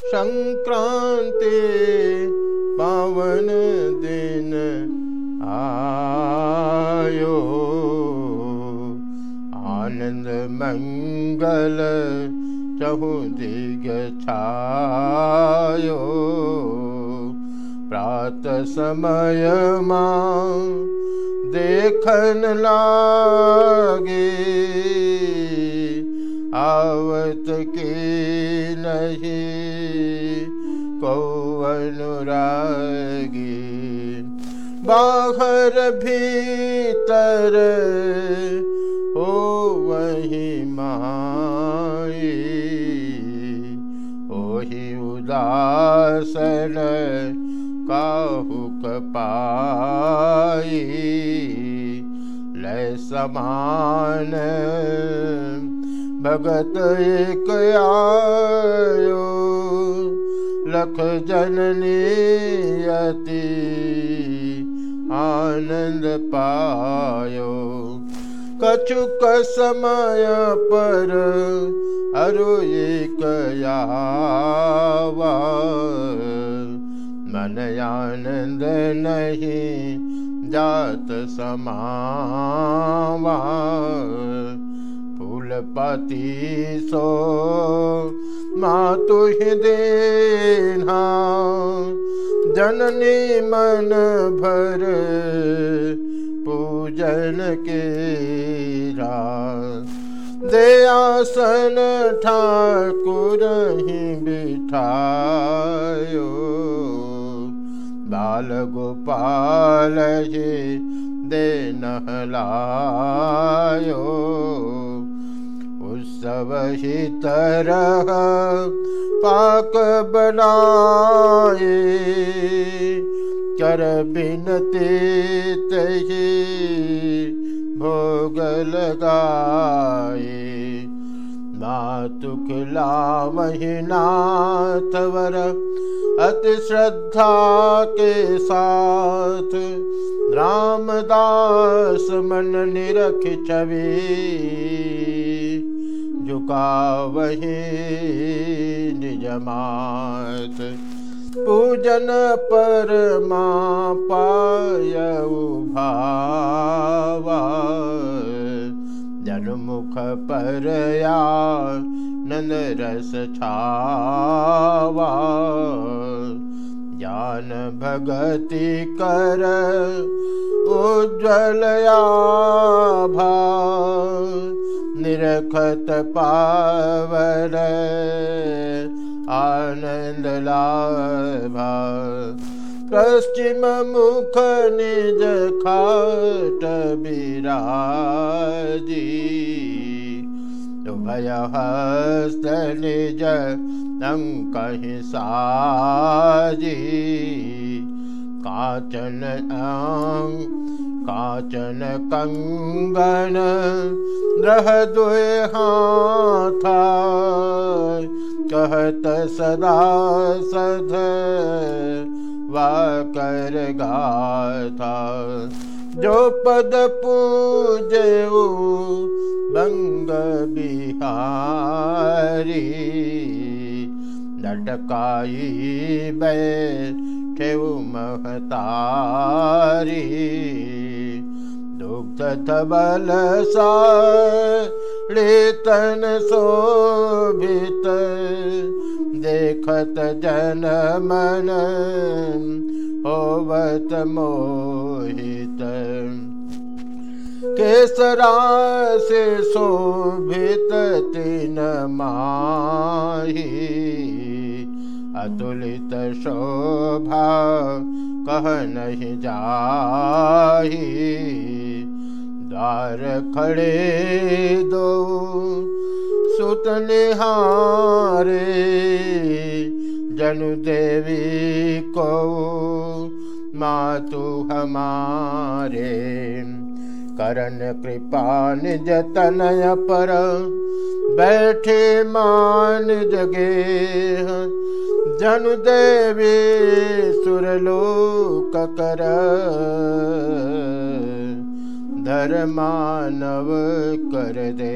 संक्रांति पावन दिन आयो। आनंद मंगल चहु दिग छायो। प्रात समय मां देखन लागे आवत के नहीं को अनुरागी बाहर भीतर हो वही माई, ओही उदासन काहुक पाई। ले समान भगत एक पायो। कछुक समय पर अरु एक यावा मन आनंद नहीं जात समावा पति सो मातु देना जननी मन भर पूजन के दयासन ठाकुर ही बिठायो। बाल गोपाल जी दे नहलायो ही तरह पाक बनाए कर बिनती तही भोग लगाए मातु खिला नाथ वर अति श्रद्धा के साथ रामदास मन निरख छवि झुका वही निजमात। पूजन पर माँ पाय भावा जनमुख पर या नंद रस छावा ज्ञान भगति कर उज्ज्वलया भा निरखत पावर लाभा। पश्चिम मुख निज खाट बिराजी। उभय हस्त निज कहीं साजी काचन काचन कंगन ग्रह दुए हाथा कहत सदा सध वा कर गाथा। जो पद पूजे बंग बिहारी। लटकाई बैठे महतारी। दुग्ध तबल सातन शोभित देखत जन मन होवत मोहित। केसरा शोभित तीन माही अतुलित शोभा कह नहीं जाही द्वार खड़े दो सुत निहारे जनु देवी को, मातु हमारे। करण कृपा निज तनय पर बैठे मान जगे जनु देवी सुरलोक कर। धर मानव कर दे